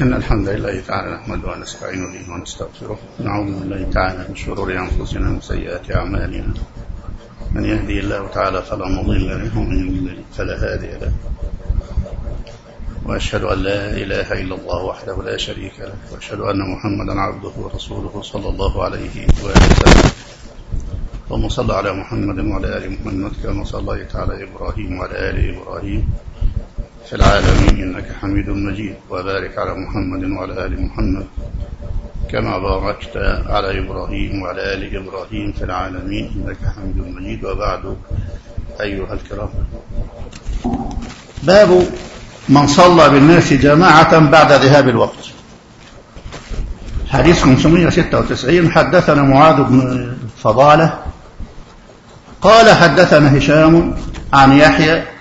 إن الحمد لله تعالى نحمده ونستعين به ونستغفره. نعوذ بالله تعالى من شرور أنفسنا ومن سيئات أعمالنا. من يهدي الله تعالى فلا مضل له ومن يضلل فلا هادي له. وأشهد أن لا إله إلا الله وحده لا شريك له وأشهد أن محمدا عبده ورسوله صلى الله عليه وسلم. اللهم صل على محمد وعلى آل محمد كما صليت على إبراهيم وعلى آل إبراهيم. في العالمين إنك حميد مجيد وبارك على محمد وعلى آل محمد كما باركت على إبراهيم وعلى آل إبراهيم في العالمين إنك حميد مجيد. وبعد أيها الكرام. باب من صلى بالناس جماعة بعد ذهاب الوقت. حديث 596 حدثنا معاذ بن فضالة قال حدثنا هشام عن يحيى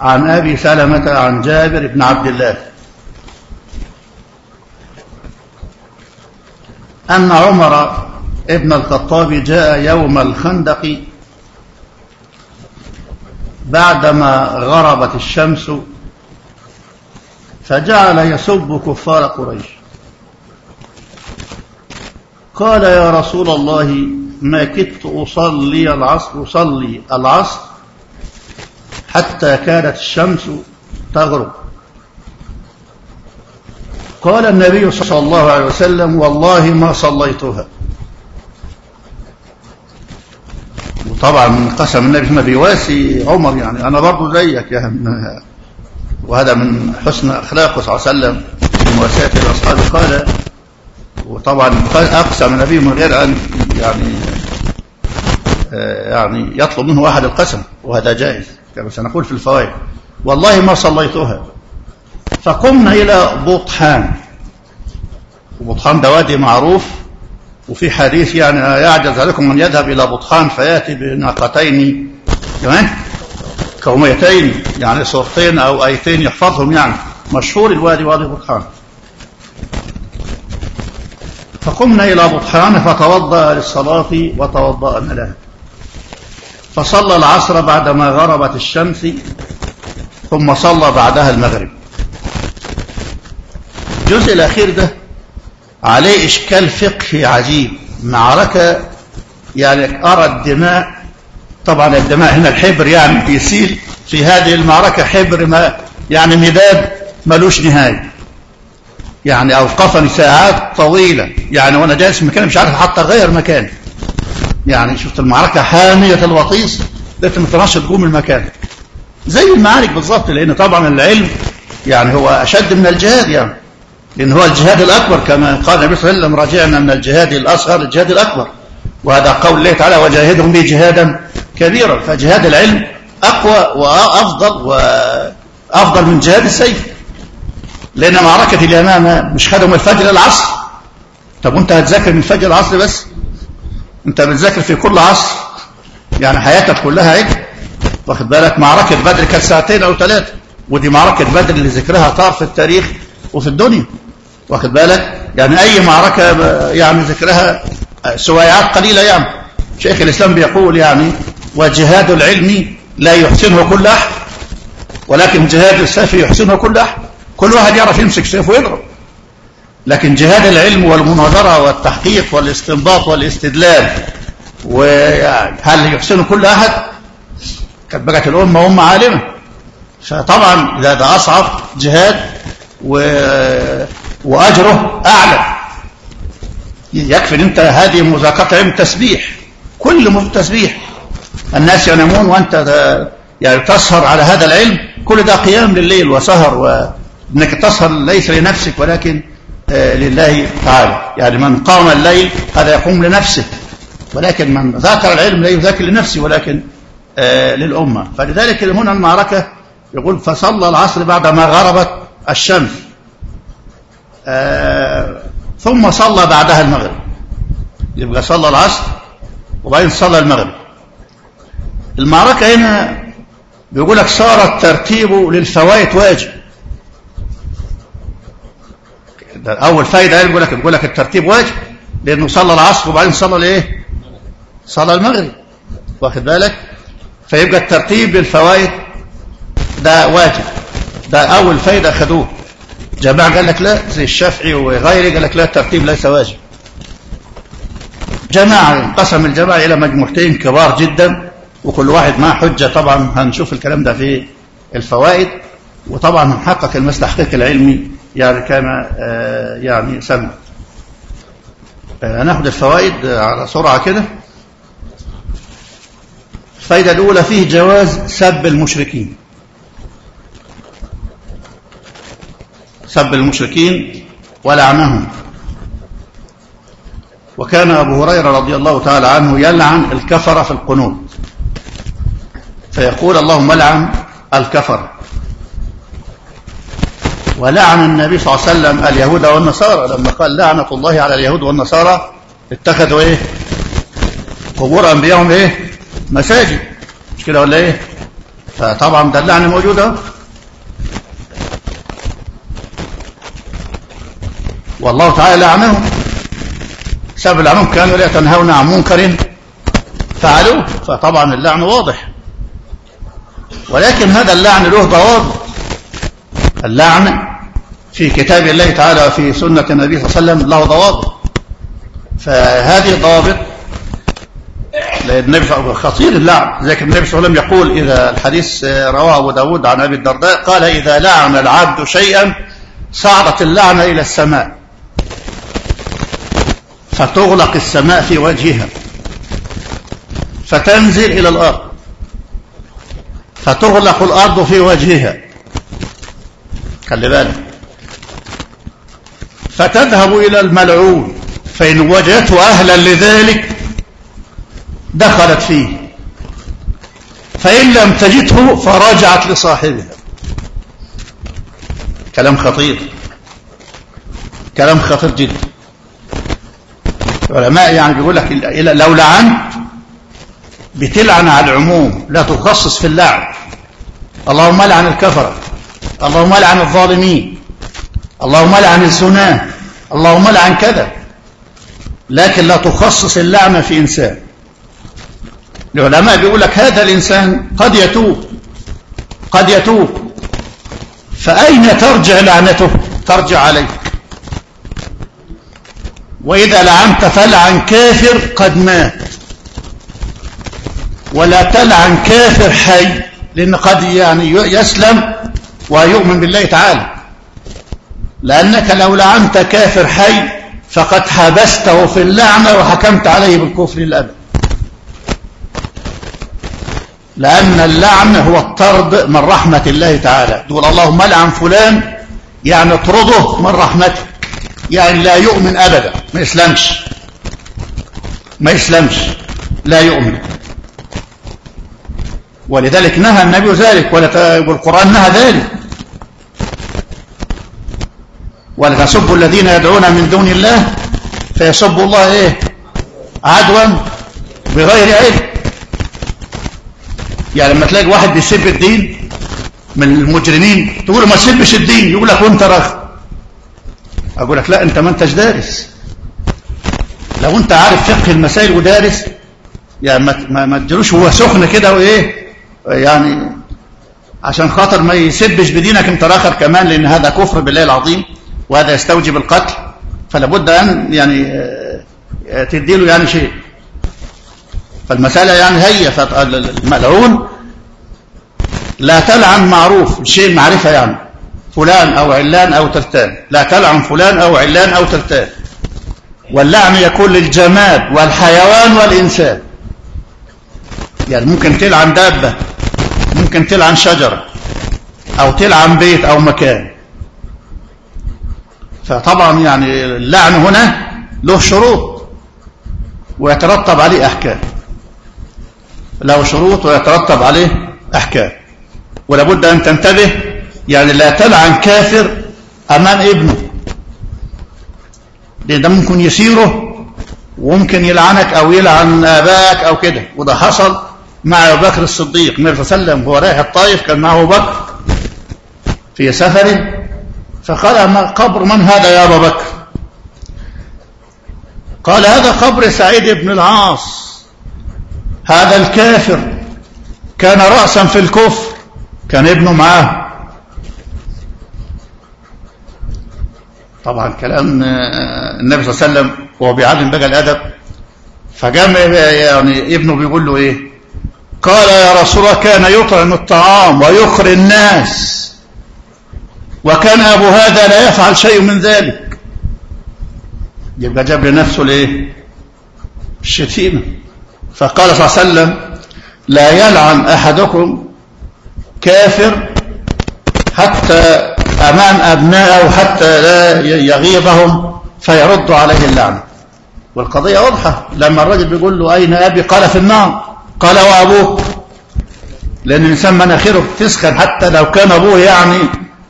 عن أبي سلمة عن جابر بن عبد الله. أن عمر ابن الخطاب جاء يوم الخندق بعدما غربت الشمس فجعل يسب كفار قريش. قال يا رسول الله ما كدت أصلي العصر أصلي العصر حتى كانت الشمس تغرب. قال النبي صلى الله عليه وسلم والله ما صليتها. وطبعا من قسم النبي ما بيواسي عمر يعني أنا برضو زيك يا وهذا من حسن أخلاقه صلى الله عليه وسلم مواساته لأصحابه قال وطبعا أقسم النبي من غير أن يعني يعني يطلب منه واحد القسم وهذا جائز. سنقول في الفوائد. والله ما صليتها. فقمنا إلى بطحان. وبطحان ده وادي معروف. وفي حديث يعني يعجز عليكم من يذهب إلى بطحان فيأتي بناقتين. كمان كوميتين يعني صورتين أو آيتين يحفظهم يعني. مشهور الوادي وادي بطحان. فقمنا إلى بطحان فتوضأ للصلاة وتوضأنا لها فصلى العصر بعدما غربت الشمس ثم صلى بعدها المغرب. الجزء الأخير ده عليه إشكال فقهي عجيب. معركة يعني أرى الدماء. طبعا الدماء هنا الحبر يعني بيسيل في هذه المعركة حبر ما يعني مداد ملوش نهاية. يعني أوقفني ساعات طويلة. يعني وأنا جالس في مكاني مش عارف حتى أغير مكاني. يعني شفت المعركة حامية الوطيس لكن ما تناش تقوم المكان زي المعارك بالظبط لأن طبعا العلم يعني هو أشد من الجهاد يعني. لأن هو الجهاد الأكبر كما قال النبي صلى الله عليه وسلم راجعنا من الجهاد الأصغر الجهاد الأكبر. وهذا قول الله تعالى وجاهدهم به جهادا كبيرا. فجهاد العلم أقوى وأفضل وأفضل من جهاد السيف. لأن معركة اليمامة مش خدهم الفجر العصر. طب وأنت هتذاكر من الفجر العصر بس؟ انت بتذاكر في كل عصر يعني حياتك كلها عد واخد بالك؟ معركة بدر كانت ساعتين أو ثلاثة ودي معركة بدر اللي ذكرها طار في التاريخ وفي الدنيا واخد بالك؟ يعني أي معركة يعني ذكرها سويعات قليلة يعني. شيخ الإسلام بيقول يعني وجهاد العلم لا يحسنه كل أحد ولكن جهاد السيف يحسنه كل أحد. كل واحد يعرف يمسك سيف ويضرب. لكن جهاد العلم والمناظرة والتحقيق والاستنباط والاستدلال وهل يحسنه كل أحد؟ كانت بقت الأمة أمة عالمة. فطبعا ده, ده أصعب جهاد و... وأجره أعلى. يكفي إن أنت هذه مذاكرة علم تسبيح كل تسبيح. الناس ينامون وأنت يعني تسهر على هذا العلم. كل ده قيام لليل وسهر وإنك تسهر ليس لنفسك ولكن لله تعالى. يعني من قام الليل هذا يقوم لنفسه. ولكن من ذاكر العلم لا يذاكر لنفسه ولكن للأمة. فلذلك هنا المعركة يقول فصلى العصر بعدما غربت الشمس. ثم صلى بعدها المغرب. يبقى صلى العصر وبعدين صلى المغرب. المعركة هنا بيقول لك صار الترتيب للفوائد واجب. ده أول فايدة بيقول لك بيقول لك الترتيب واجب لأنه صلى العصر وبعدين صلى الإيه؟ صلى المغرب. واخد بالك؟ فيبقى الترتيب للفوائد ده واجب. ده أول فايدة خدوه جماعة قال لك لا زي الشافعي وغيره قال لك لا الترتيب ليس واجب. جماعة انقسم الجماعة إلى مجموعتين كبار جدا وكل واحد معه حجة. طبعا هنشوف الكلام ده في الفوائد وطبعا هنحقق المستحقيق العلمي يعني كما يعني سمع. هناخد الفوائد على سرعة كده. الفائدة الأولى فيه جواز سب المشركين. سب المشركين ولعنهم. وكان أبو هريرة رضي الله تعالى عنه يلعن الكفر في القنوت فيقول اللهم لعن الكفر. ولعن النبي صلى الله عليه وسلم اليهود والنصارى لما قال لعنة الله على اليهود والنصارى اتخذوا إيه؟ قبور أنبيائهم إيه؟ مساجد. مش كده ولا إيه؟ فطبعا ده اللعنة موجودة والله تعالى لعنهم. سبب لعنهم كانوا لا تنهون عن منكر. فعلوه. فطبعا اللعن واضح. ولكن هذا اللعن له ضوابط. اللعن في كتاب الله تعالى وفي سنة النبي صلى الله عليه وسلم له ضوابط. فهذه الضوابط النبي خطير اللعن ذلك النبي صلى الله عليه وسلم يقول إذا الحديث رواه أبو داود عن أبي الدرداء قال إذا لعن العبد شيئا صعدت اللعنة إلى السماء. فتغلق السماء في وجهها. فتنزل إلى الأرض. فتغلق الأرض في وجهها. خلي بالك. فتذهب إلى الملعون فإن وجدته أهلا لذلك دخلت فيه. فإن لم تجده فرجعت لصاحبها. كلام خطير. كلام خطير جدا. العلماء يعني بيقول لك لو لعنت بتلعن على العموم لا تخصص في اللعن. اللهم لعن الكفرة. اللهم لعن الظالمين. اللهم لعن الزنا اللهم لعن كذا. لكن لا تخصص اللعنة في إنسان. العلماء بيقول لك هذا الإنسان قد يتوب قد يتوب. فأين ترجع لعنته؟ ترجع عليك وإذا لعنت فلعن كافر قد مات. ولا تلعن كافر حي لأن قد يعني يسلم ويؤمن بالله تعالى. لأنك لو لعنت كافر حي فقد حبسته في اللعنة وحكمت عليه بالكفر للأبد لأن اللعن هو الطرد من رحمة الله تعالى. تقول اللهم لعن فلان يعني اطرده من رحمته. يعني لا يؤمن أبدا. ما يسلمش. ما يسلمش. لا يؤمن. ولذلك نهى النبي ذلك والقرآن نهى ذلك. ولا تسبوا الذين يدعون من دون الله فيسبوا الله إيه؟ عدوا بغير علم. يعني لما تلاقي واحد بيسب الدين من المجرمين تقول له ما تسبش الدين يقول لك وأنت رغم أقول لك لا أنت ما أنتش دارس. لو أنت عارف فقه المسائل ودارس يعني ما ما تجروش هو سخن كده وإيه؟ يعني عشان خاطر ما يسبش بدينك أنت الآخر كمان لأن هذا كفر بالله العظيم. وهذا يستوجب القتل فلا بد أن يعني تديله يعني شيء. فالمسألة يعني هي فالملعون لا تلعن معروف شيء معرفة يعني. فلان أو علان أو تلتان لا تلعن فلان أو علان أو تلتان واللعن يكون للجماد والحيوان والإنسان. يعني ممكن تلعن دابة ممكن تلعن شجرة أو تلعن بيت أو مكان. فطبعا يعني اللعن هنا له شروط ويترتب عليه أحكام. له شروط ويترتب عليه أحكام. ولابد أن تنتبه يعني لا تلعن كافر أمام ابنه. لأن ده ممكن يسيره وممكن يلعنك أو يلعن آباك أو كده. وده حصل مع أبو بكر الصديق. النبي صلى الله عليه وسلم هو رايح الطائف كان معه بكر في سفره فقال قبر من هذا يا أبا بكر؟ قال هذا قبر سعيد بن العاص هذا الكافر كان رأسا في الكفر كان ابنه معاه طبعا كلام آه، النبي صلى الله عليه وسلم وهو بيعلم بقى الأدب فقام يعني ابنه بيقول له إيه؟ قال يا رسول الله كان يطعم الطعام ويخري الناس. وكان أبو هذا لا يفعل شيء من ذلك. يبقى جاب لنفسه الايه الشتيمة. فقال صلى الله عليه وسلم لا يلعن أحدكم كافر حتى أمام أبنائه حتى لا يغيظهم فيرد عليه اللعنة والقضية واضحة. لما الرجل بيقول له أين أبي؟ قال في النار. قال وأبوك لأن الإنسان مناخيره بتسخن حتى لو كان أبوه يعني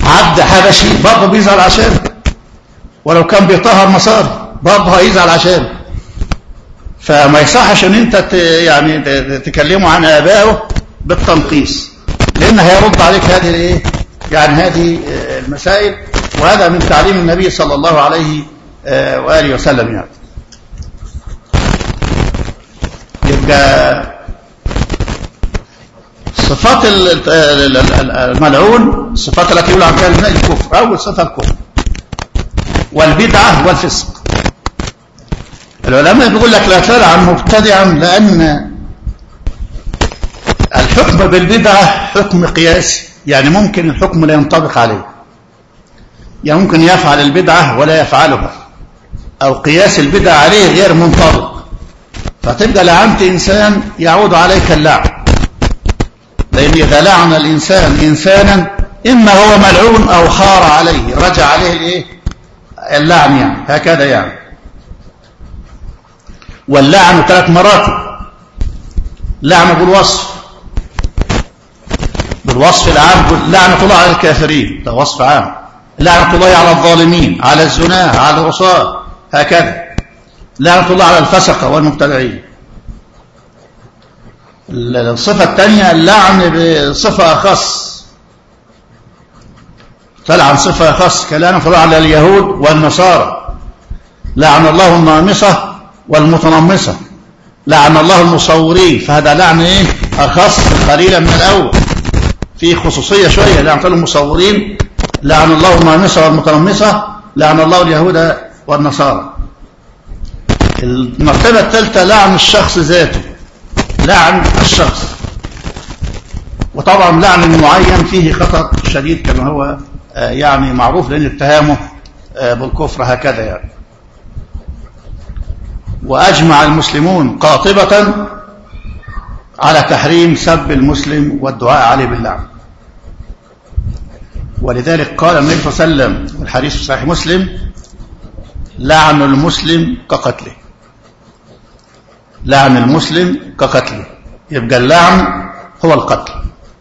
عبد حبشي برضه بيزعل عشانه ولو كان بيطهر مصاري برضه هيزعل عشانه فما يصحش إن أنت يعني تكلمه عن آبائه بالتنقيص. لأن هيرد عليك هذه الإيه؟ يعني هذه المسائل. وهذا من تعليم النبي صلى الله عليه وآله وسلم يعني. يبقى صفات الملعون الصفات التي يقول عنها الكفر. أول صفة الكفر. والبدعة والفسق. العلماء بيقول لك لا تلعن مبتدعا لأن الحكم بالبدعة حكم قياسي. يعني ممكن الحكم لا ينطبق عليه. يعني ممكن يفعل البدعة ولا يفعلها. أو قياس البدعة عليه غير منطبق. فتبقى لعنت إنسان يعود عليك اللعن لأن إذا لعن الإنسان إنسانا إما هو ملعون أو حار عليه رجع عليه الإيه؟ اللعن يعني هكذا يعني. واللعن ثلاث مراتب لعنة بالوصف. بالوصف العام لعنة الله على الكافرين ده وصف عام. لعنة الله على الظالمين على الزناه على الرصاة هكذا. لعنة الله على الفسقة والمبتدعين. الصفة الثانية اللعن بصفة أخص. تلعن صفة أخص كلام الله على اليهود والنصارى. لعن الله النامصة والمتنمصة. لعن الله المصورين. فهذا لعن إيه؟ أخص قليلا من الأول. في خصوصية شوية لعن المصورين. لعن الله النامصة والمتنمصة. لعن الله اليهود والنصارى. المرتبه الثالثة لعن الشخص ذاته. لعن الشخص. وطبعا لعن المعين فيه خطر شديد كما هو يعني معروف لأن اتهامه بالكفر هكذا يعني. وأجمع المسلمون قاطبة على تحريم سب المسلم والدعاء عليه باللعن. ولذلك قال النبي صلى الله عليه وسلم والحديث في صحيح مسلم لعن المسلم كقتله. لعن المسلم كقتله. يبقى اللعن هو القتل.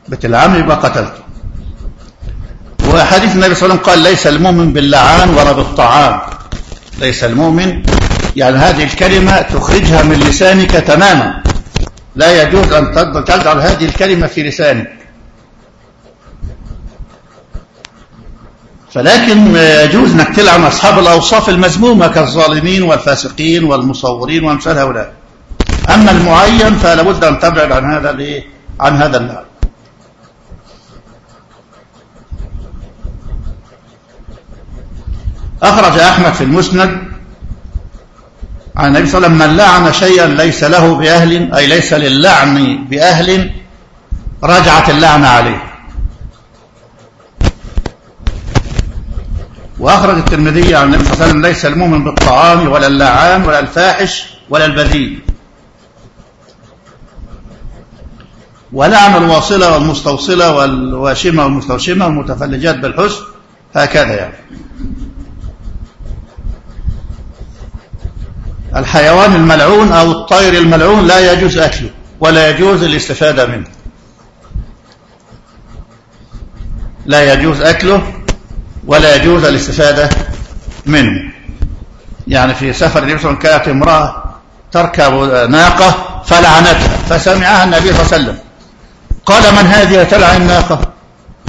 بتلعن يبقى قتلته. وحديث النبي صلى الله عليه وسلم قال ليس المؤمن باللعان ولا بالطعام. ليس المؤمن. يعني هذه الكلمة تخرجها من لسانك تماما. لا يجوز أن تجعل هذه الكلمة في لسانك. فلكن يجوز أنك تلعن أصحاب الأوصاف المذمومة كالظالمين والفاسقين والمصورين وأمثال هؤلاء. أما المعين فلا بد أن تبعد عن هذا عن هذا اللعن أخرج أحمد في المسند عن النبي صلى الله عليه وسلم من لعن شيئا ليس له بأهل أي ليس للعن بأهل رجعت اللعنة عليه. وأخرج الترمذي عن النبي صلى الله عليه وسلم ليس المؤمن بالطعام ولا اللعان ولا الفاحش ولا البذيء. ولعن الواصلة والمستوصلة والواشمة والمستوشمة والمتفلجات بالحسن هكذا يعني. الحيوان الملعون أو الطير الملعون لا يجوز أكله ولا يجوز الاستفادة منه. لا يجوز أكله ولا يجوز الاستفادة منه. يعني في سفر النبي صلى الله عليه وسلم كانت امرأة تركب ناقة فلعنتها فسمعها النبي صلى الله عليه وسلم. قال من هذه تلعن الناقة؟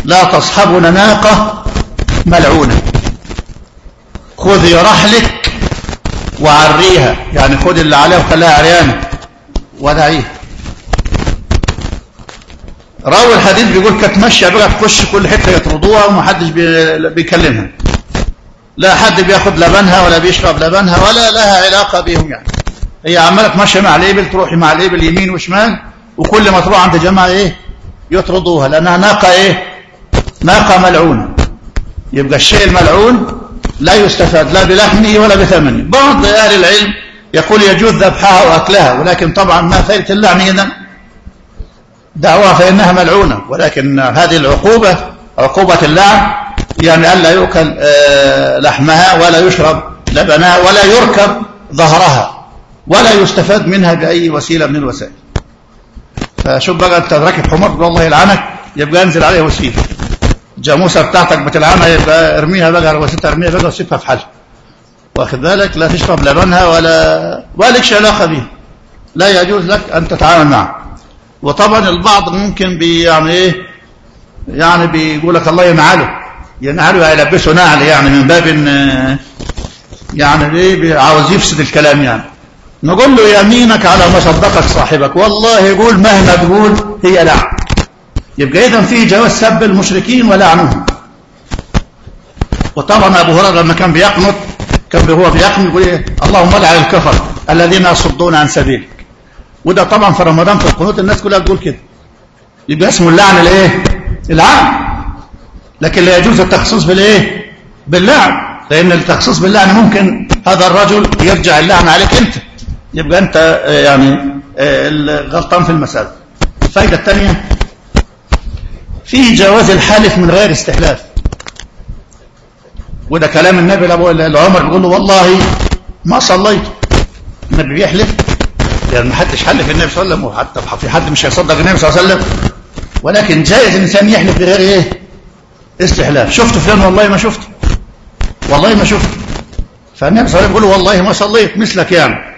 لا تصحبنا ناقة ملعونة. خذي رحلك وعريها. يعني خد اللي عليها وخليها عريانة. ودعيها راوي الحديث بيقول كانت ماشيه بقى تخش كل حتة يطردوها ومحدش بيكلمها. لا حد بياخد لبنها ولا بيشرب لبنها ولا لها علاقة بيهم يعني. هي عمالة تمشي مع الإبل تروحي مع الإبل يمين وشمال وكل ما تروح عند جماعة إيه؟ يطردوها لأنها ناقة إيه؟ ناقة ملعونة. يبقى الشيء الملعون لا يستفاد لا بلحمه ولا بثمنه. بعض أهل العلم يقول يجوز ذبحها وأكلها ولكن طبعا ما فائدة اللعن إذن دعوها فإنها ملعونة. ولكن هذه العقوبة عقوبة اللعن يعني ألا يؤكل لحمها ولا يشرب لبنها ولا يركب ظهرها ولا يستفاد منها بأي وسيلة من الوسائل. فشوف بقى؟ أنت راكب حمار والله يلعنك يبقى انزل عليه وسيلة. جاموسة بتاعتك بتلعنها يبقى ارميها بقى على وسيلتها ارميها بقى وسيبها في حالها واخد بالك؟ لا تشرب لبنها ولا ولكش علاقة بها لا يجوز لك أن تتعامل معه. وطبعا البعض ممكن بي يعني إيه؟ يعني بيقول لك الله ينعله. ينعله هيلبسه نعل يعني من باب ان يعني إيه؟ عاوز يفسد الكلام يعني. نقول له يمينك على ما صدقك صاحبك. والله يقول مهما تقول هي لعن يبقى اذا في جواز سب المشركين ولعنهم. وطبعا أبو هريرة لما كان بيقنط كان هو بيقنط يقول إيه؟ اللهم لعن الكفر الذين يصدون عن سبيلك. وده طبعا في رمضان في القنوت الناس كلها بتقول كده. يبقى اسمه اللعن الايه العام. لكن لا يجوز التخصيص بالإيه؟ باللعن. لأن التخصيص باللعن ممكن هذا الرجل يرجع اللعن عليك أنت. يبقى أنت يعني غلطان في المسألة. الفائدة الثانية في جواز الحالف من غير استحلاف. وده كلام النبي لعمر بيقول له والله ما صليت. النبي بيحلف. يعني ما حدش حلف النبي صلى الله عليه وسلم وحتى في حد مش هيصدق النبي صلى الله عليه وسلم. ولكن جائز الإنسان يحلف بغير إيه؟ استحلاف. شفت فلان والله ما شفت والله ما شفت فالنبي صلى الله عليه وسلم يقول والله ما صليت مثلك يعني.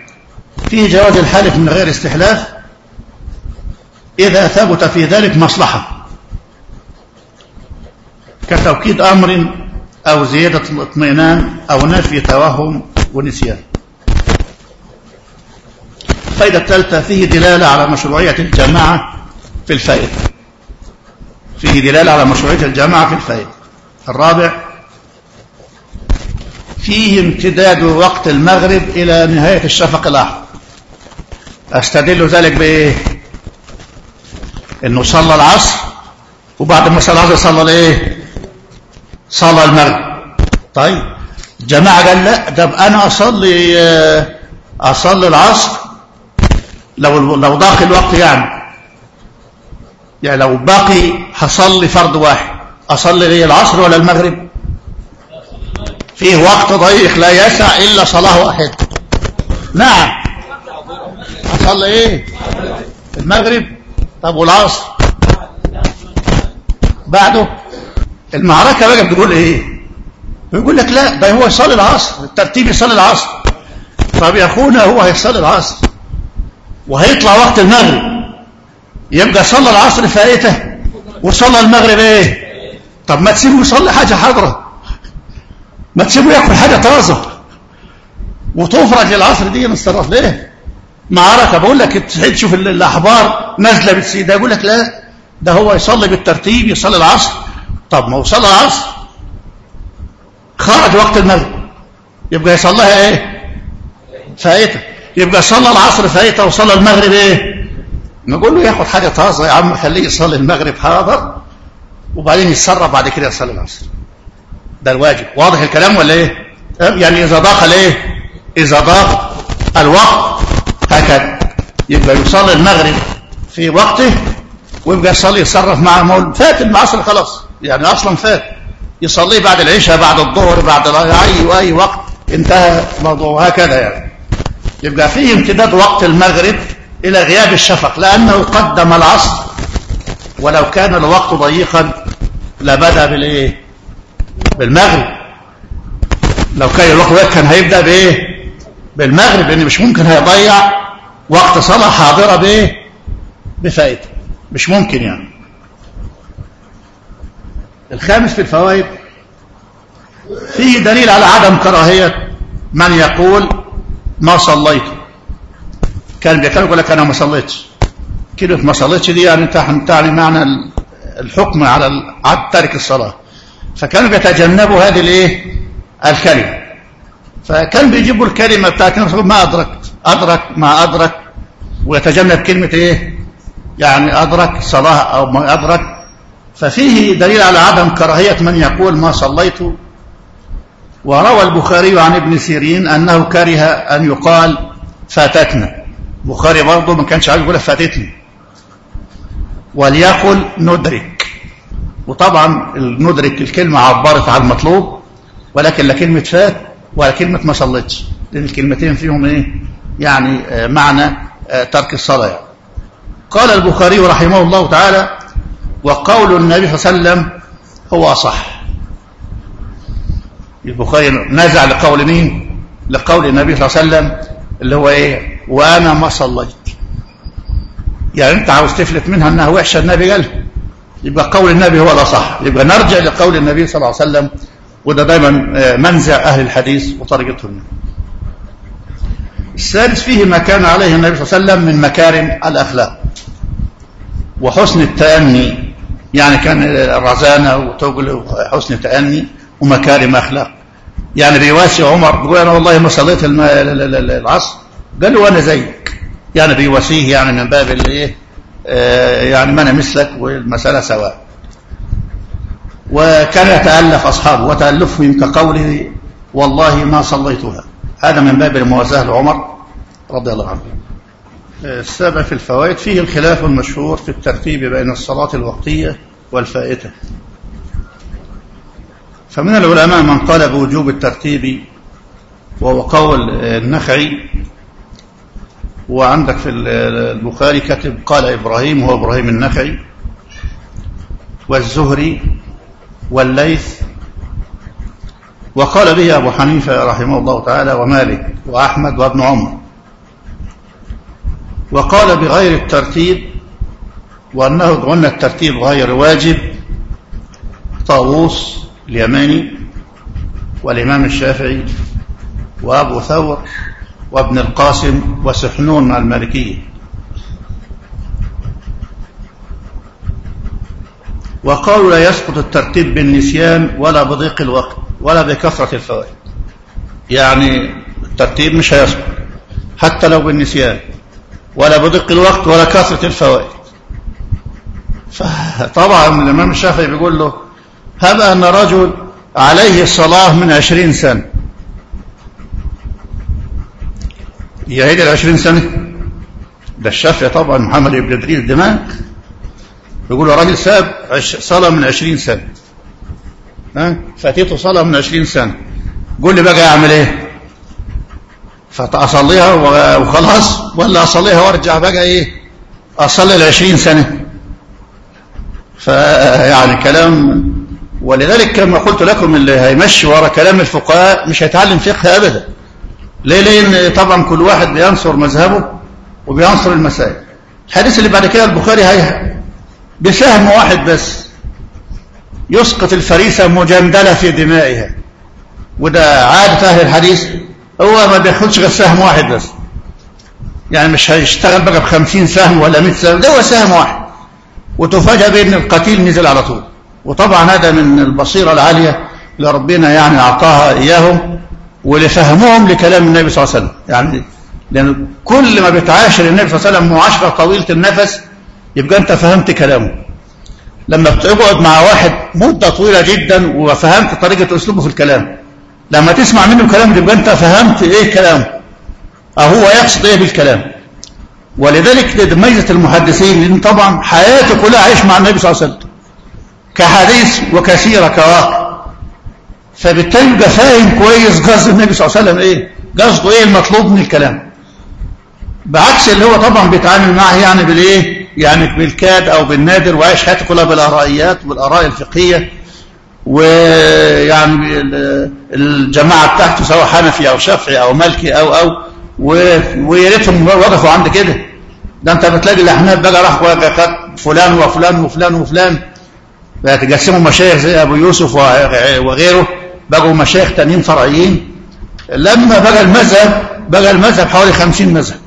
فيه جواز الحلف من غير استحلاف إذا ثبت في ذلك مصلحة كتوكيد أمر أو زيادة اطمئنان أو نفي توهم ونسيان. الفائدة الثالثة فيه دلالة على مشروعية الجماعة في الفائدة. فيه دلالة على مشروعية الجماعة في الفائدة. الرابع فيه امتداد وقت المغرب إلى نهاية الشفق الأحمر. أستدل ذلك بإيه إنه صلى العصر وبعد ما صلى العصر صلى الإيه صلى المغرب. طيب جماعة قال لا ده أنا أصلي أصلي العصر لو لو ضاق الوقت يعني. يعني لو باقي هصلي فرض واحد. أصلي لي العصر ولا المغرب؟ فيه وقت ضيق لا يسع إلا صلاة واحدة. نعم. أصلي إيه؟ المغرب. طب والعصر؟ بعده. المعركة بقى بتقول إيه؟ بيقول لك لا ده هو يصلي العصر الترتيب يصلي العصر. طب يا أخونا هو هيصلي العصر. وهيطلع وقت المغرب. يبقى صلى العصر فائته وصلى المغرب إيه؟ طب ما تسيبه يصلي حاجة حضرة ما تسيبه ياكل حاجة طازة. وتفرج العصر دي نتصرف ليه؟ معركة بقول لك تشوف الأحبار نازلة بتسيدها يقول لك لا ده هو يصلي بالترتيب يصلي العصر. طب ما هو صلى العصر. خرج وقت المغرب يبقى يصليها إيه؟ فايته يبقى صلى العصر فايته وصلى المغرب إيه؟ نقول له ياخد حاجة طازة يا عم خليه يصلي المغرب حاضر وبعدين يتصرف بعد كده يصلي العصر. ده الواجب. واضح الكلام ولا إيه؟ يعني إذا ضاق الايه إذا ضاق الوقت. هكذا يبقى يصلي المغرب في وقته ويبقى يصلي يتصرف مع مول فات العصر خلاص يعني أصلا فات. يصلي بعد العشاء بعد الظهر بعد اي أي وقت انتهى موضوع هكذا يعني. يبقى فيه امتداد وقت المغرب إلى غياب الشفق لأنه قدم العصر ولو كان الوقت ضيقا لبدأ بالإيه؟ بالمغرب. لو كان الوقت كان هيبدأ بإيه؟ بالمغرب لأن مش ممكن هيضيع وقت صلاة حاضرة بإيه بفائدة. مش ممكن يعني. الخامس في الفوائد فيه دليل على عدم كراهية من يقول ما صليت. كان بيكلم يقول لك أنا ما صليتش. كلمة ما صليتش دي يعني تعني معنى الحكم على تارك الصلاة. فكانوا بيتجنبوا هذه الإيه؟ الكلمة. فكان بيجيبوا الكلمة بتاعت ما أدركت أدرك ما أدرك ويتجنب كلمة إيه؟ يعني أدرك صلاة أو ما أدرك. ففيه دليل على عدم كراهية من يقول ما صليت. وروى البخاري عن ابن سيرين أنه كره أن يقال فاتتنا. البخاري برضه ما كانش عايز يقول فاتتني. وليقل ندرك. وطبعا ندرك الكلمة عبرت عن المطلوب ولكن لا كلمة فات. ولا كلمة ما صليتش لأن الكلمتين فيهم إيه؟ يعني معنى ترك الصلاة. قال البخاري رحمه الله تعالى وقول النبي صلى الله عليه وسلم هو صح. البخاري نزع لقول مين؟ لقول النبي صلى الله عليه وسلم اللي هو إيه؟ وأنا ما صليت. يعني أنت عاوز تفلت منها إنها وحشة النبي قال يبقى قول النبي هو الاصح يبقى نرجع لقول النبي صلى الله عليه وسلم وده دايما منزع أهل الحديث وطريقتهم السادس فيه ما كان عليه النبي صلى الله عليه وسلم من مكارم الأخلاق وحسن التأني. يعني كان الرزانة وتقول وحسن التأني ومكارم أخلاق. يعني بيواسي عمر بيقول أنا والله ما صليت العصر. قال له أنا زيك. يعني بيواسيه يعني من باب الايه يعني ما أنا مثلك والمسألة سواء. وكان يتألف أصحابه وتألفهم كقوله والله ما صليتها. هذا من باب المواساة لعمر رضي الله عنه. السابع في الفوائد فيه الخلاف المشهور في الترتيب بين الصلاة الوقتية والفائتة. فمن العلماء من قال بوجوب الترتيب وهو قول النخعي وعندك في البخاري كتب قال إبراهيم هو إبراهيم النخعي والزهري والليث. وقال به أبو حنيفة رحمه الله تعالى ومالك وأحمد وابن عمر. وقال بغير الترتيب وأنه قلنا الترتيب غير واجب طاووس اليماني والإمام الشافعي وأبو ثور وابن القاسم وسحنون المالكية. وقالوا لا يسقط الترتيب بالنسيان ولا بضيق الوقت ولا بكثرة الفوائد. يعني الترتيب مش هيسقط. حتى لو بالنسيان. ولا بدق الوقت ولا كثرة الفوائد. فطبعا الإمام الشافعي بيقول له هب أن رجل عليه الصلاة من عشرين سنة. يعيد العشرين سنة؟ ده الشافعي طبعا محمد بن إدريس دماغ. بيقول له راجل ساب صلاة من عشرين سنة. ها؟ فاتيته صلاة من عشرين سنة. قول لي بقى أعمل إيه؟ فأصليها وخلاص ولا أصليها وأرجع بقى إيه؟ أصلي العشرين سنة. فيعني كلام ولذلك كما قلت لكم اللي هيمشي ورا كلام الفقهاء مش هيتعلم فقه أبدا. ليه؟ لأن طبعا كل واحد بينصر مذهبه وبينصر المسائل. الحديث اللي بعد كده البخاري هي بسهم واحد بس. يسقط الفريسة مجندلة في دمائها. وده عادة أهل الحديث هو ما بياخدش غير سهم واحد بس. يعني مش هيشتغل بقى بخمسين سهم ولا مئة سهم ده هو سهم واحد. وتفاجأ بأن القتيل نزل على طول. وطبعا هذا من البصيرة العالية اللي ربنا يعني أعطاها إياهم ولفهمهم لكلام النبي صلى الله عليه وسلم. يعني لأن كل ما بتعاشر النبي صلى الله عليه وسلم معاشرة طويلة النفس يبقى أنت فهمت كلامه. لما بتقعد مع واحد مدة طويلة جدا وفهمت طريقة أسلوبه في الكلام لما تسمع منه كلام يبقى أنت فهمت إيه كلامه أو هو يقصد إيه بالكلام. ولذلك ميزة المحدثين لأن طبعا حياته كلها عايش مع النبي صلى الله عليه وسلم كحديث وكثيرة كواقع. فبالتالي يبقى فاهم كويس قصد النبي صلى الله عليه وسلم إيه قصده إيه المطلوب من الكلام. بعكس اللي هو طبعا بيتعامل معه يعني بالإيه يعني بالكاد أو بالنادر وعايش حياته كلها بالارائيات والآراء الفقهية ويعني الجماعة بتاعته سواء حنفي أو شافعي أو مالكي أو أو ويا ريتهم وقفوا عند كده. ده أنت بتلاقي الاحناف بقى راح فلان وفلان وفلان وفلان. تقسموا مشايخ زي أبو يوسف وغيره بقوا مشايخ تانيين فرعيين. لما بقى المذهب بقى المذهب حوالي خمسين مذهب.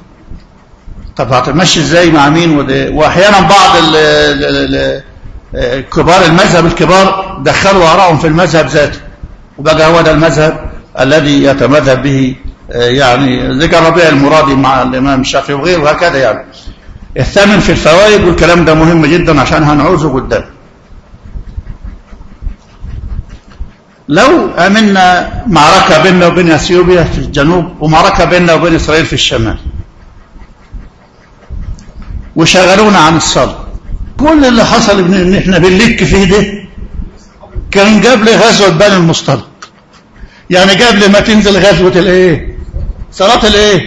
طب هتمشي إزاي مع مين؟ واحيانا بعض ال ال ال كبار المذهب الكبار دخلوا ارائهم في المذهب ذاته. وبقى هو ده المذهب الذي يتمذهب به يعني ذكر ربيع المرادي مع الإمام الشافعي وغيره وهكذا يعني. الثامن في الفوائد والكلام ده مهم جدا عشان هنعوزه قدام. لو أمنا معركة بيننا وبين أثيوبيا في الجنوب ومعركة بيننا وبين إسرائيل في الشمال وشغلونا عن الصلاة كل اللي حصل إن إحنا بنلك فيه ده كان قبل غزوة بني المصطلق. يعني قبل ما تنزل غزوة الإيه؟ صلاة الإيه؟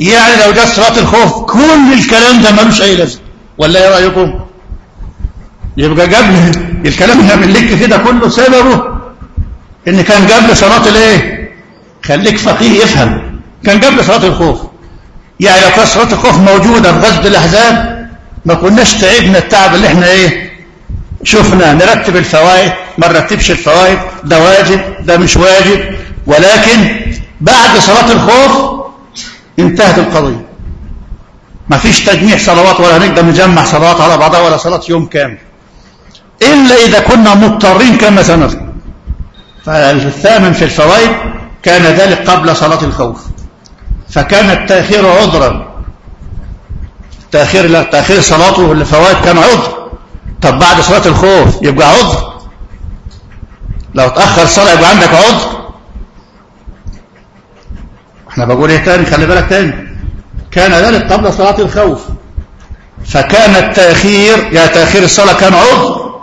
يعني لو جت صلاة الخوف كل الكلام ده ملوش أي لازمة. ولا إيه رأيكم؟ يبقى قبل الكلام اللي بنلك فيه ده كله سببه إن كان قبل صلاة الإيه؟ خليك فقيه يفهم. كان قبل صلاة الخوف. يعني لو كانت صلاة الخوف موجودة في غزوة الأحزاب. ما كناش تعبنا التعب اللي إحنا إيه شفنا. نرتب الفوائد ما نرتبش الفوائد. ده واجب ده مش واجب. ولكن بعد صلاة الخوف انتهت القضية. ما فيش تجميع صلوات ولا نقدر نجمع صلوات على بعضها ولا صلاة يوم كامل. إلا إذا كنا مضطرين كما سنذكر. فالثامن في الفوائد كان ذلك قبل صلاة الخوف. فكان التأخير عذرا. تأخير لا تأخير صلاته الفوائد كان عذر. طب بعد صلاة الخوف يبقى عذر. لو تأخر الصلاة يبقى عندك عذر. إحنا بقول إيه تاني؟ خلي بالك تاني. كان ذلك قبل صلاة الخوف. فكان التأخير يا تأخير الصلاة كان عذر.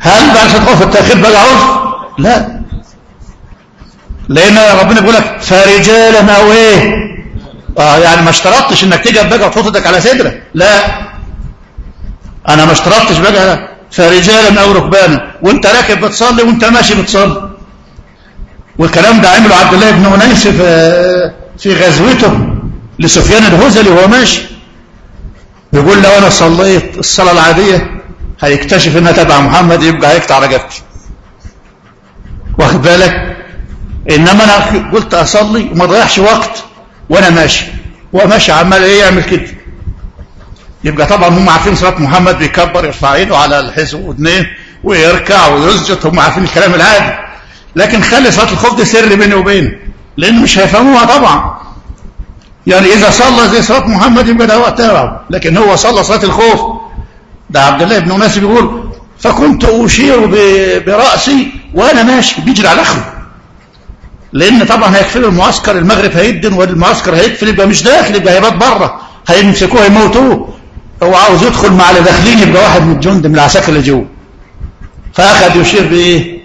هل بعد صلاة الخوف التأخير بقى عذر؟ لا. لأن ربنا بيقول لك فرجالا أو إيه؟ آه يعني ما اشترطتش إنك تيجي بقى وتحط على صدرك. لا. أنا ما اشترطتش بقى. فرجالا أو ركبانا. وأنت راكب بتصلي وأنت ماشي بتصلي. والكلام ده عمله عبد الله بن أنيس في في غزوته لسفيان الهزلي وهو ماشي. بيقول لو أنا صليت الصلاة العادية هيكتشف إنها تبع محمد يبقى هيقطع رقبتي. واخد بالك؟ إنما أنا قلت أصلي وما ضيعش وقت وأنا ماشي. وماشي عمال إيه يعمل كده؟ يبقى طبعا هم عارفين صلاة محمد بيكبر يرفع ايده على الحزب ودنيه ويركع ويسجد هم عارفين الكلام العادي. لكن خلي صلاة الخوف دي سر بيني وبينه لأن مش هيفهموها طبعا. يعني إذا صلى زي صلاة محمد يبقى ده وقتها لكن هو صلى صلاة الخوف. ده عبد الله بن أناس بيقول فكنت أشير برأسي وأنا ماشي. بيجري على اخره لأن طبعا هيقفلوا المعسكر المغرب هيدن والمعسكر هيقفل يبقى مش داخل يبقى هيبات بره هيمسكوه هيموتوه. هو عاوز يدخل مع اللي داخلين يبقى واحد من الجند من العساكر اللي جوه فأخذ يشير بإيه؟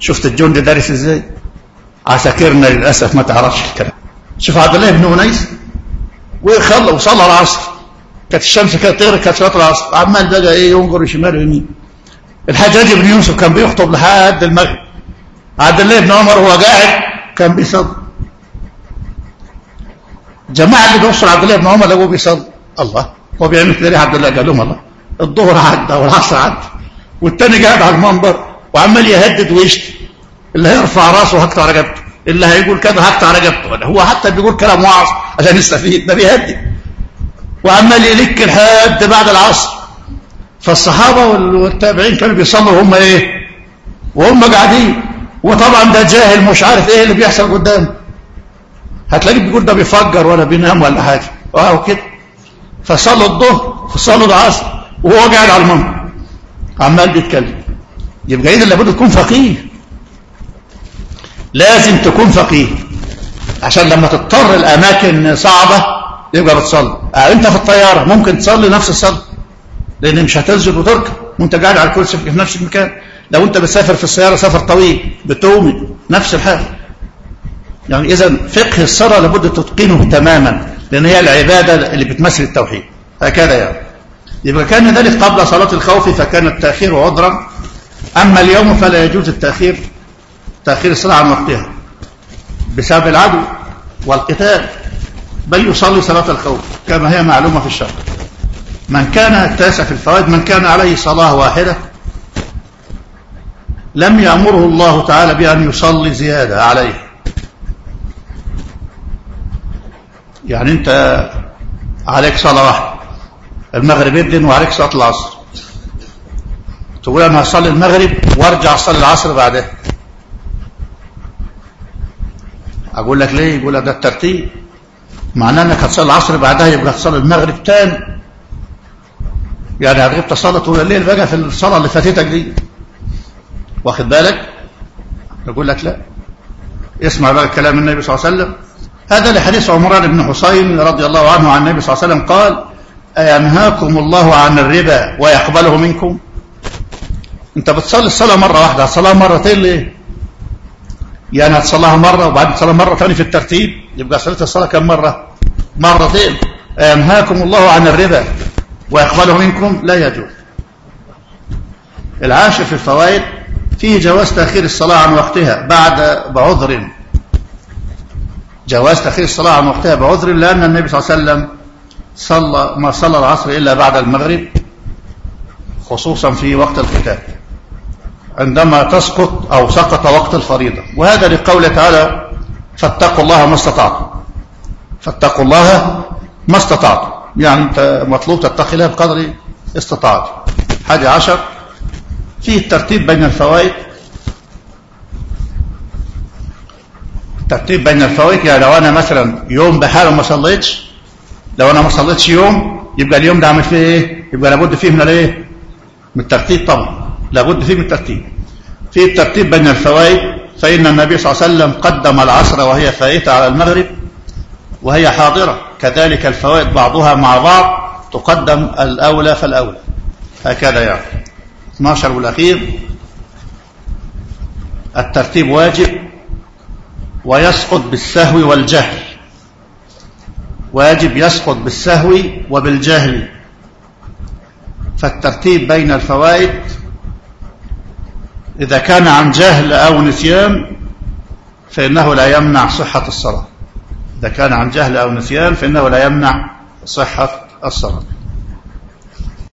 شفت الجند دارس إزاي؟ عساكرنا للأسف ما تعرفش الكلام. شوف عبد الله بن أنيس وخلى وصلى العصر. كانت الشمس كانت تغرب كانت صلاه العصر. عمال بقى إيه ينظر شمال ويمين. الحجاج بن يوسف كان بيخطب لحد المغرب. عبد الله بن عمر وهو قاعد كان بيصلي. جماعة اللي بيوصل عبد الله بن عمر لقوه بيصلي. الله. هو بيعمل كده ليه عبد الله؟ قال لهم الله. الظهر عدى والعصر عدى. والتاني قاعد على المنبر وعمال يهدد ويشتي اللي هيرفع راسه هقطع رقبته. اللي هيقول كذا هقطع رقبته. هو حتى بيقول كلام واعظ عشان يستفيد. ده بيهدد. وعمال يلك لحد بعد العصر. فالصحابة والتابعين كانوا بيصلوا وهم إيه؟ وهم قاعدين. وطبعا ده جاهل مش عارف إيه اللي بيحصل قدامه. هتلاقيه بيقول ده بيفجر ولا بينام ولا حاجة. آه كده. فصلوا الظهر وصلوا العصر وهو قاعد على المنبر. عمال بيتكلم. يبقى اذا لابد تكون فقيه. لازم تكون فقيه. عشان لما تضطر الأماكن صعبة يبقى بتصلي. آه أنت في الطيارة ممكن تصلي نفس الصلاة. لأن مش هتسجد وتركب. وانت قاعد على الكرسي في نفس المكان لو انت بتسافر في السيارة سفر طويل بتومي نفس الحال. يعني إذا فقه الصلاه لابد تتقنه تماما لأن هي العبادة اللي بتمثل التوحيد. هكذا يعني. يبقى كان ذلك قبل صلاة الخوف فكان التأخير عذرا. أما اليوم فلا يجوز التأخير. تأخير الصلاة عن وقتها. بسبب العدو والقتال. بل يصلي صلاة الخوف كما هي معلومة في الشرع. من كان التاسع في الفوائد من كان عليه صلاة واحدة لم يأمره الله تعالى بأن يصلي زيادة عليه. يعني أنت عليك صلاة واحدة المغرب يدن وعليك صلاة العصر. تقول أنا هصلي المغرب وأرجع أصلي العصر بعدها. أقول لك ليه؟ يقول لك ده الترتيب. معناه أنك هتصلي العصر بعدها يبقى تصلي المغرب تاني. يعني هتغيب تصلي طول الليل بقى في الصلاة اللي فاتتك دي. واخد بالك؟ يقول لك لا. اسمع بقى كلام النبي صلى الله عليه وسلم. هذا لحديث عمران بن حسين رضي الله عنه عن النبي صلى الله عليه وسلم قال أينهاكم الله عن الربا ويقبله منكم؟ انت بتصلي الصلاة مرة واحدة هتصليها مرتين ليه؟ يعني هتصليها مرة وبعدين تصليها مرة ثانية في الترتيب يبقى صلاة الصلاة كم مرة؟ مرتين. أينهاكم الله عن الربا. ويقبله منكم لا يجوز. العاشر في الفوائد فيه جواز تأخير الصلاة عن وقتها بعد بعذر. جواز تأخير الصلاة عن وقتها بعذر لأن النبي صلى الله عليه وسلم صلى ما صلى العصر إلا بعد المغرب خصوصا في وقت القتال عندما تسقط أو سقط وقت الفريضة. وهذا لقوله تعالى فاتقوا الله ما استطعتم فاتقوا الله ما استطعتم. يعني انت مطلوب تتقي بقدر استطاعتك حاجة عشر فيه الترتيب بين الفوائد. الترتيب بين الفوائد يعني لو أنا مثلا يوم بحاله ما صليتش لو أنا ما صليتش يوم يبقى اليوم ده عامل فيه إيه؟ يبقى لابد فيه من الإيه؟ من الترتيب طبعا. لابد فيه من الترتيب. في الترتيب بين الفوائد فإن النبي صلى الله عليه وسلم قدم العصر وهي فائتة على المغرب وهي حاضرة. كذلك الفوائد بعضها مع بعض تقدم الأولى فالأولى. هكذا يعني 12 والأخير. الترتيب واجب ويسقط بالسهو والجهل. واجب يسقط بالسهو وبالجهل. فالترتيب بين الفوائد إذا كان عن جهل أو نسيان فإنه لا يمنع صحة الصلاة. إذا كان عن جهل أو نسيان فإنه لا يمنع صحة الصلاة.